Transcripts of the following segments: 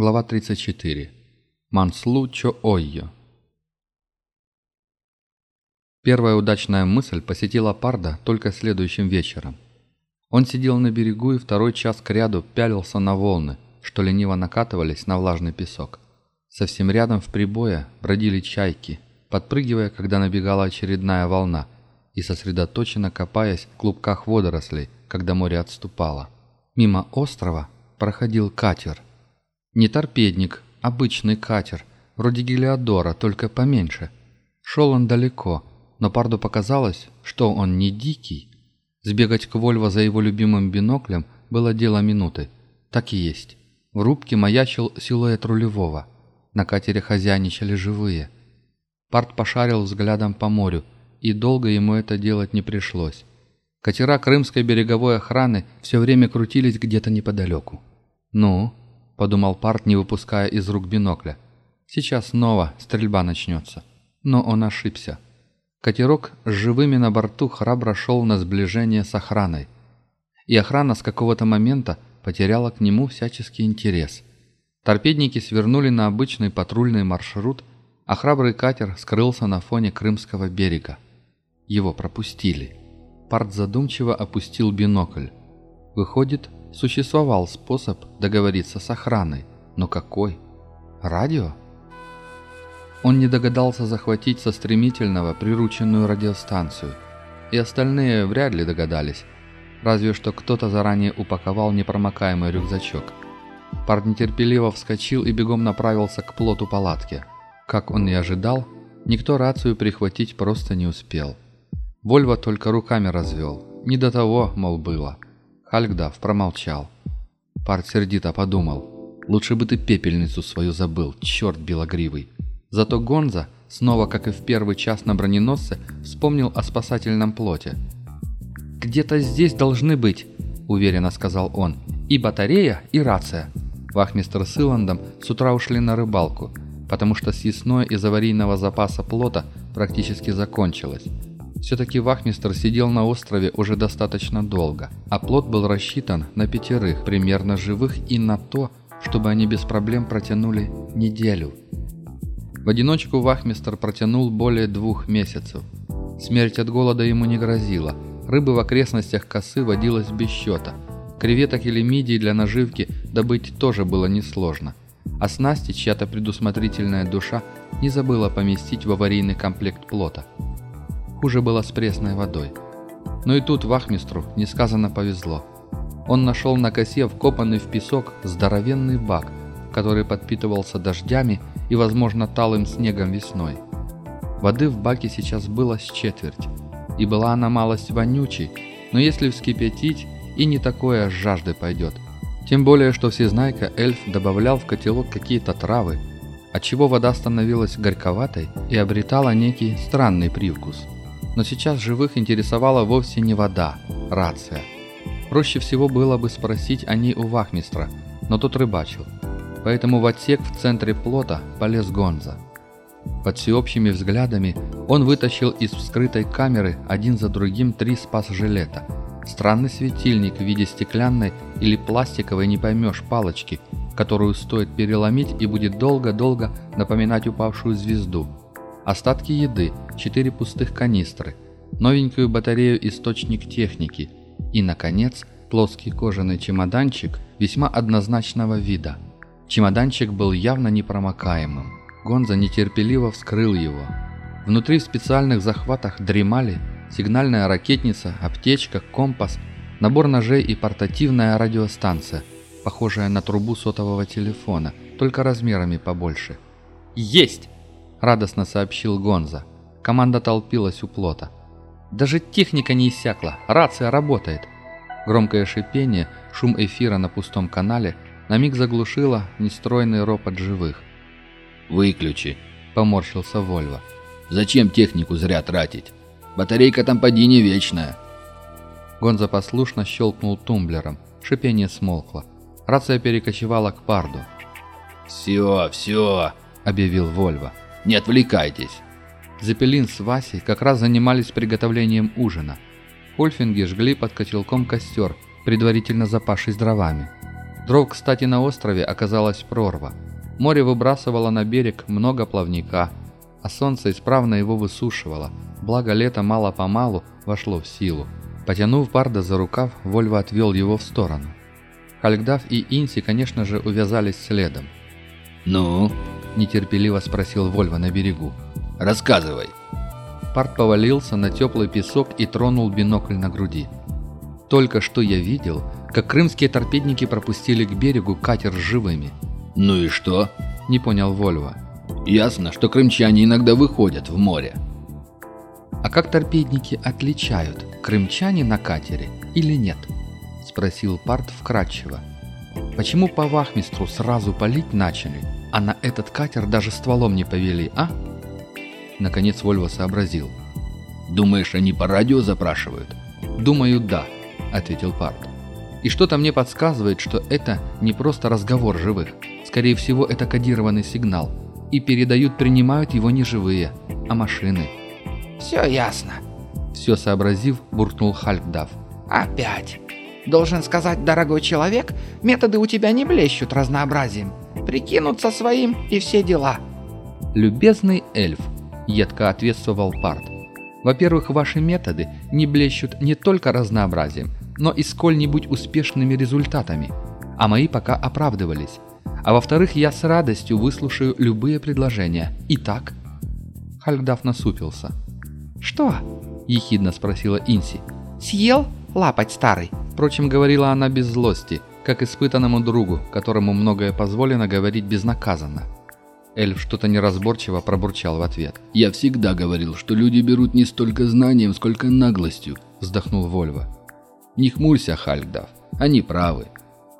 Глава 34. Манслу Чо Ойо. Первая удачная мысль посетила Парда только следующим вечером. Он сидел на берегу и второй час кряду пялился на волны, что лениво накатывались на влажный песок. Совсем рядом в прибое бродили чайки, подпрыгивая, когда набегала очередная волна, и сосредоточенно копаясь в клубках водорослей, когда море отступало. Мимо острова проходил катер – не торпедник, обычный катер, вроде Гелиодора, только поменьше. Шел он далеко, но Парду показалось, что он не дикий. Сбегать к Вольво за его любимым биноклем было дело минуты. Так и есть. В рубке маячил силуэт рулевого. На катере хозяйничали живые. Парт пошарил взглядом по морю, и долго ему это делать не пришлось. Катера крымской береговой охраны все время крутились где-то неподалеку. «Ну, подумал Парт, не выпуская из рук бинокля. Сейчас снова стрельба начнется. Но он ошибся. Катерок с живыми на борту храбро шел на сближение с охраной. И охрана с какого-то момента потеряла к нему всяческий интерес. Торпедники свернули на обычный патрульный маршрут, а храбрый катер скрылся на фоне Крымского берега. Его пропустили. Парт задумчиво опустил бинокль. Выходит, Существовал способ договориться с охраной, но какой? Радио? Он не догадался захватить со стремительного прирученную радиостанцию, и остальные вряд ли догадались, разве что кто-то заранее упаковал непромокаемый рюкзачок. Пард нетерпеливо вскочил и бегом направился к плоту палатки. Как он и ожидал, никто рацию прихватить просто не успел. Вольво только руками развел. Не до того, мол, было. Хальгдав промолчал. Парт сердито подумал. «Лучше бы ты пепельницу свою забыл, черт белогривый». Зато Гонза, снова, как и в первый час на броненосце, вспомнил о спасательном плоте. «Где-то здесь должны быть», — уверенно сказал он, — «и батарея, и рация». Вахмистр с Иландом с утра ушли на рыбалку, потому что съестное из аварийного запаса плота практически закончилось. Все-таки вахмистр сидел на острове уже достаточно долго, а плот был рассчитан на пятерых, примерно живых, и на то, чтобы они без проблем протянули неделю. В одиночку вахмистр протянул более двух месяцев. Смерть от голода ему не грозила, рыбы в окрестностях косы водилось без счета. Креветок или мидий для наживки добыть тоже было несложно. А снасти чья-то предусмотрительная душа не забыла поместить в аварийный комплект плота – Хуже было с пресной водой. Но и тут вахмистру несказанно повезло. Он нашел на косе вкопанный в песок здоровенный бак, который подпитывался дождями и, возможно, талым снегом весной. Воды в баке сейчас было с четверть, и была она малость вонючей, но если вскипятить, и не такое с жаждой пойдет. Тем более, что всезнайка эльф добавлял в котелок какие-то травы, отчего вода становилась горьковатой и обретала некий странный привкус – но сейчас живых интересовала вовсе не вода, рация. Проще всего было бы спросить о ней у вахмистра, но тот рыбачил. Поэтому в отсек в центре плота полез Гонза. Под всеобщими взглядами он вытащил из вскрытой камеры один за другим три спас-жилета. Странный светильник в виде стеклянной или пластиковой не поймешь палочки, которую стоит переломить и будет долго-долго напоминать упавшую звезду – остатки еды, 4 пустых канистры, новенькую батарею источник техники и, наконец, плоский кожаный чемоданчик весьма однозначного вида. Чемоданчик был явно непромокаемым. Гонза нетерпеливо вскрыл его. Внутри в специальных захватах дремали сигнальная ракетница, аптечка, компас, набор ножей и портативная радиостанция, похожая на трубу сотового телефона, только размерами побольше. «Есть!» – радостно сообщил Гонза. Команда толпилась у плота. «Даже техника не иссякла, рация работает!» Громкое шипение, шум эфира на пустом канале на миг заглушило нестройный ропот живых. «Выключи», – поморщился Вольво. «Зачем технику зря тратить? Батарейка там поди не вечная». Гонза послушно щелкнул тумблером. Шипение смолкло. Рация перекочевала к парду. «Все, все», – объявил Вольво. Не отвлекайтесь!» Зепелин с Васей как раз занимались приготовлением ужина. Хольфинги жгли под котелком костер, предварительно запавшись дровами. Дров, кстати, на острове оказалась прорва. Море выбрасывало на берег много плавника, а солнце исправно его высушивало, благо лето мало-помалу вошло в силу. Потянув Барда за рукав, Вольво отвел его в сторону. Хальгдав и Инси, конечно же, увязались следом. «Ну?» – нетерпеливо спросил Вольво на берегу. «Рассказывай». Парт повалился на теплый песок и тронул бинокль на груди. Только что я видел, как крымские торпедники пропустили к берегу катер с живыми. «Ну и что?» – не понял Вольво. «Ясно, что крымчане иногда выходят в море». «А как торпедники отличают, крымчане на катере или нет?» – спросил Парт вкратчиво. «Почему по вахмистру сразу палить начали, а на этот катер даже стволом не повели, а?» Наконец Вольво сообразил. «Думаешь, они по радио запрашивают?» «Думаю, да», — ответил Парт. «И что-то мне подсказывает, что это не просто разговор живых. Скорее всего, это кодированный сигнал. И передают, принимают его не живые, а машины». «Все ясно», — все сообразив, буркнул Хальфдав. «Опять. Должен сказать, дорогой человек, методы у тебя не блещут разнообразием. Прикинуться своим и все дела». «Любезный эльф», едко ответствовал Парт. Во-первых, ваши методы не блещут не только разнообразием, но и сколь-нибудь успешными результатами, а мои пока оправдывались. А во-вторых, я с радостью выслушаю любые предложения. Итак, Хальгдаф насупился. «Что?» – ехидно спросила Инси. «Съел? Лапать старый?» Впрочем, говорила она без злости, как испытанному другу, которому многое позволено говорить безнаказанно. Эльф что-то неразборчиво пробурчал в ответ. «Я всегда говорил, что люди берут не столько знанием, сколько наглостью», – вздохнул Вольво. «Не хмурься, Хальгдав, они правы.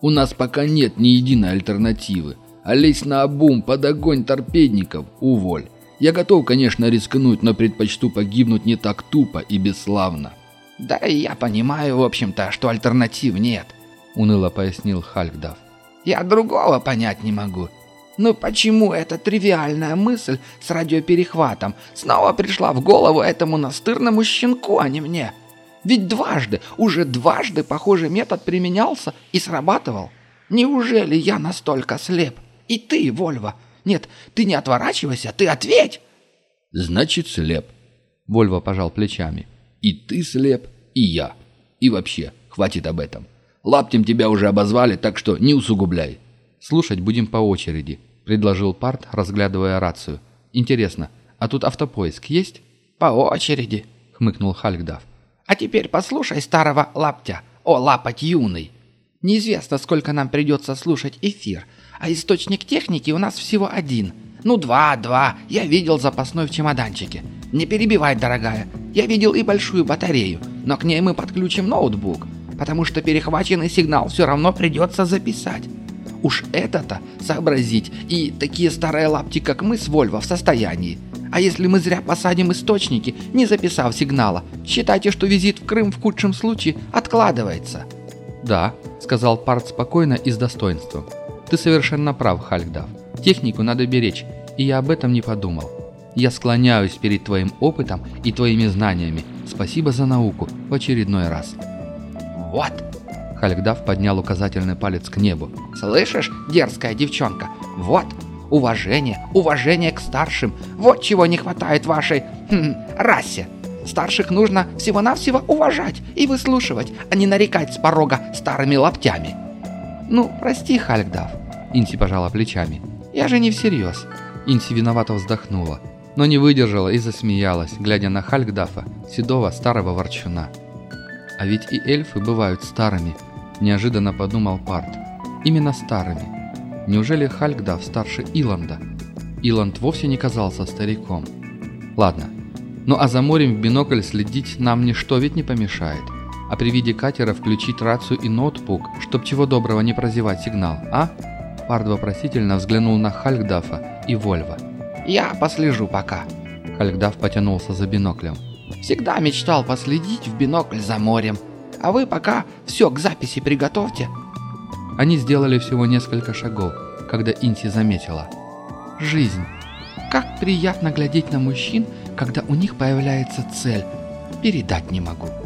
У нас пока нет ни единой альтернативы, а лезть на обум под огонь торпедников – уволь. Я готов, конечно, рискнуть, но предпочту погибнуть не так тупо и бесславно». «Да и я понимаю, в общем-то, что альтернатив нет», – уныло пояснил Хальгдав. «Я другого понять не могу. Но почему эта тривиальная мысль с радиоперехватом снова пришла в голову этому настырному щенку, а не мне? Ведь дважды, уже дважды похожий метод применялся и срабатывал. Неужели я настолько слеп? И ты, Вольва. Нет, ты не отворачивайся, ты ответь. Значит, слеп. Вольва пожал плечами. И ты слеп, и я. И вообще, хватит об этом. Лаптем тебя уже обозвали, так что не усугубляй. Слушать будем по очереди, предложил Парт, разглядывая рацию. «Интересно, а тут автопоиск есть?» «По очереди», — хмыкнул Хальгдав. «А теперь послушай старого лаптя, о лапоть юный. Неизвестно, сколько нам придется слушать эфир, а источник техники у нас всего один. Ну, два, два, я видел запасной в чемоданчике. Не перебивай, дорогая, я видел и большую батарею, но к ней мы подключим ноутбук, потому что перехваченный сигнал все равно придется записать. Уж это-то сообразить и такие старые лапти, как мы с Вольво, в состоянии. А если мы зря посадим источники, не записав сигнала, считайте, что визит в Крым в худшем случае откладывается». «Да», — сказал Парт спокойно и с достоинством. «Ты совершенно прав, Хальгдав. Технику надо беречь, и я об этом не подумал. Я склоняюсь перед твоим опытом и твоими знаниями. Спасибо за науку в очередной раз». «Вот», Халькдав поднял указательный палец к небу. «Слышишь, дерзкая девчонка? Вот, уважение, уважение к старшим. Вот чего не хватает вашей хм, расе. Старших нужно всего-навсего уважать и выслушивать, а не нарекать с порога старыми лаптями». «Ну, прости, Халькдав», — Инси пожала плечами. «Я же не всерьез». Инси виновато вздохнула, но не выдержала и засмеялась, глядя на Халькдафа, седого старого ворчуна. А ведь и эльфы бывают старыми, неожиданно подумал Парт. Именно старыми. Неужели Хальгдав старше Иланда? Иланд вовсе не казался стариком. Ладно. Ну а за морем в бинокль следить нам ничто ведь не помешает. А при виде катера включить рацию и ноутбук, чтоб чего доброго не прозевать сигнал, а? Парт вопросительно взглянул на Хальгдафа и Вольва. «Я послежу пока». Хальгдаф потянулся за биноклем. «Всегда мечтал последить в бинокль за морем», а вы пока все к записи приготовьте». Они сделали всего несколько шагов, когда Инси заметила. «Жизнь. Как приятно глядеть на мужчин, когда у них появляется цель. Передать не могу».